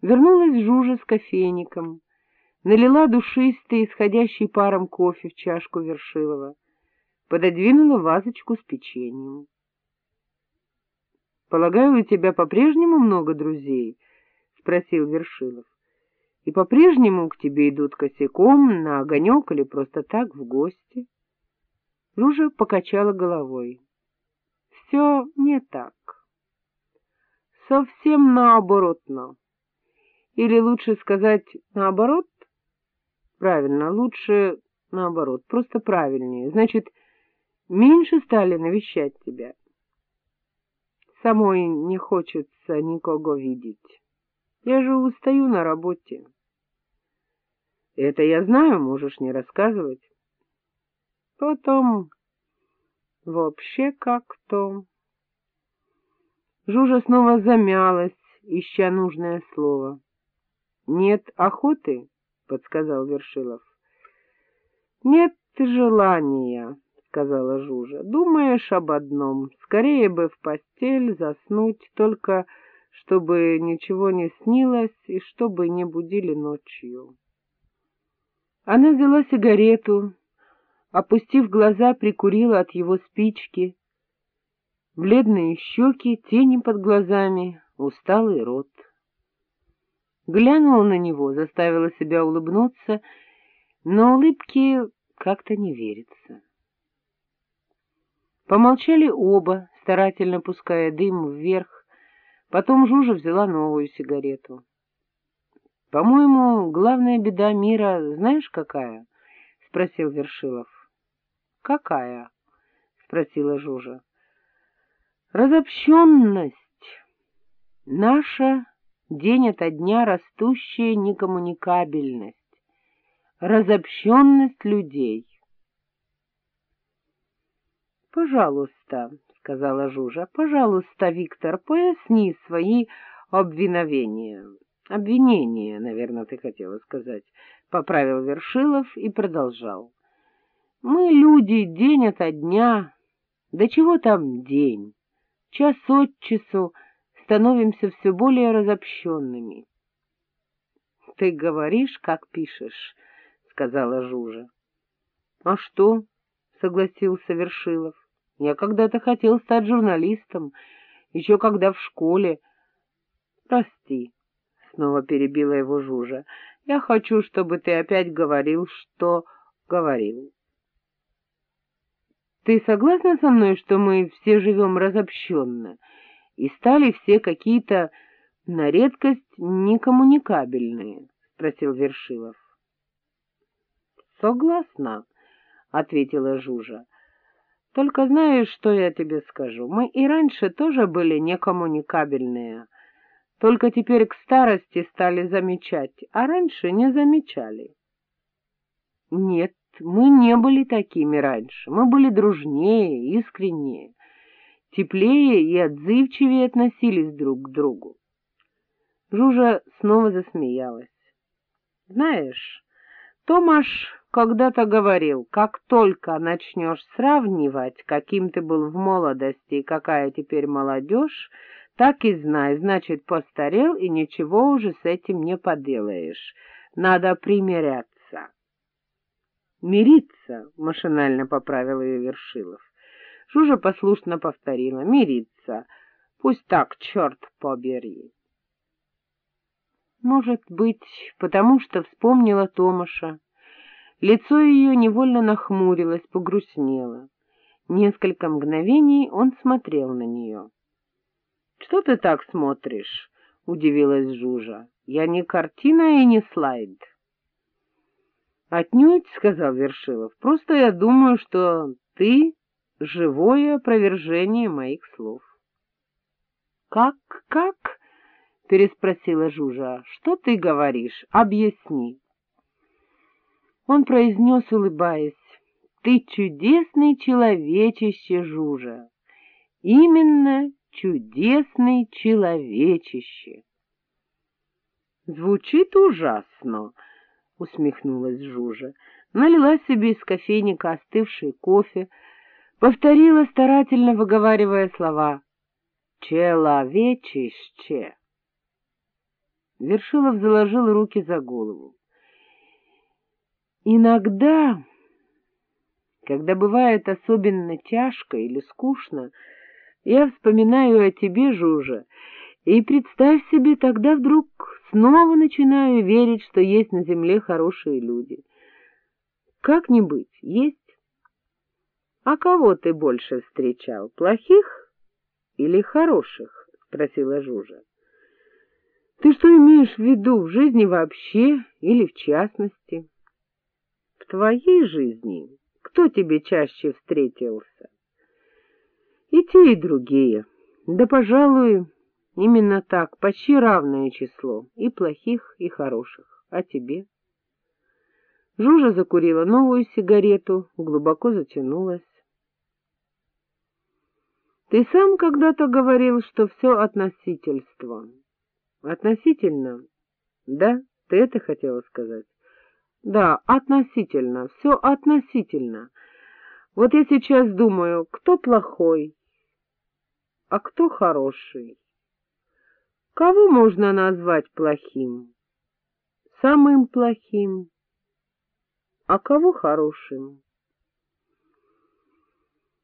Вернулась Жужа с кофейником, налила душистый, исходящий паром кофе в чашку Вершилова, пододвинула вазочку с печеньем. — Полагаю, у тебя по-прежнему много друзей? — спросил Вершилов. — И по-прежнему к тебе идут косяком, на огонек или просто так в гости? Жужа покачала головой. — Все не так. Совсем наоборот, но. Или лучше сказать наоборот? Правильно, лучше наоборот, просто правильнее. Значит, меньше стали навещать тебя. Самой не хочется никого видеть. Я же устаю на работе. Это я знаю, можешь не рассказывать. Потом вообще как-то... Жужа снова замялась, ища нужное слово. Нет охоты, — подсказал Вершилов. — Нет желания, — сказала Жужа. — Думаешь об одном. Скорее бы в постель заснуть, только чтобы ничего не снилось и чтобы не будили ночью. Она взяла сигарету, опустив глаза, прикурила от его спички. Бледные щеки, тени под глазами, усталый рот. Глянула на него, заставила себя улыбнуться, но улыбки как-то не верится. Помолчали оба, старательно пуская дым вверх, потом Жужа взяла новую сигарету. — По-моему, главная беда мира знаешь какая? — спросил Вершилов. — Какая? — спросила Жужа. — Разобщенность. Наша день ото дня растущая некоммуникабельность, разобщенность людей. — Пожалуйста, — сказала Жужа, — пожалуйста, Виктор, поясни свои обвиновения. Обвинения, наверное, ты хотела сказать, — поправил Вершилов и продолжал. — Мы люди день ото дня, да чего там день, час от часу, становимся все более разобщенными. — Ты говоришь, как пишешь, — сказала Жужа. — А что? — согласился Вершилов. — Я когда-то хотел стать журналистом, еще когда в школе. — Прости, — снова перебила его Жужа, — я хочу, чтобы ты опять говорил, что говорил. — Ты согласна со мной, что мы все живем разобщенно? — и стали все какие-то на редкость некоммуникабельные? — спросил Вершилов. — Согласна, — ответила Жужа. — Только знаешь, что я тебе скажу? Мы и раньше тоже были некоммуникабельные, только теперь к старости стали замечать, а раньше не замечали. — Нет, мы не были такими раньше, мы были дружнее, искреннее теплее и отзывчивее относились друг к другу. Жужа снова засмеялась. — Знаешь, Томаш когда-то говорил, как только начнешь сравнивать, каким ты был в молодости и какая теперь молодежь, так и знай, значит, постарел, и ничего уже с этим не поделаешь. Надо примиряться. — Мириться, — машинально поправил ее Вершилов. Жужа послушно повторила. «Мириться. Пусть так, черт побери». Может быть, потому что вспомнила Томаша. Лицо ее невольно нахмурилось, погрустнело. Несколько мгновений он смотрел на нее. — Что ты так смотришь? — удивилась Жужа. — Я не картина и не слайд. — Отнюдь, — сказал Вершилов, — просто я думаю, что ты живое опровержение моих слов. — Как, как? — переспросила Жужа. — Что ты говоришь? Объясни. Он произнес, улыбаясь. — Ты чудесный человечище, Жужа. Именно чудесный человечище. — Звучит ужасно, — усмехнулась Жужа. Налила себе из кофейника остывший кофе, повторила, старательно выговаривая слова «человечище». Вершилов заложил руки за голову. Иногда, когда бывает особенно тяжко или скучно, я вспоминаю о тебе, Жужа, и, представь себе, тогда вдруг снова начинаю верить, что есть на земле хорошие люди. Как не быть, есть. А кого ты больше встречал, плохих или хороших? — спросила Жужа. — Ты что имеешь в виду, в жизни вообще или в частности? — В твоей жизни кто тебе чаще встретился? — И те, и другие. Да, пожалуй, именно так, почти равное число, и плохих, и хороших. А тебе? Жужа закурила новую сигарету, глубоко затянулась. Ты сам когда-то говорил, что все относительство. Относительно? Да, ты это хотела сказать? Да, относительно, все относительно. Вот я сейчас думаю, кто плохой, а кто хороший. Кого можно назвать плохим? Самым плохим. А кого хорошим?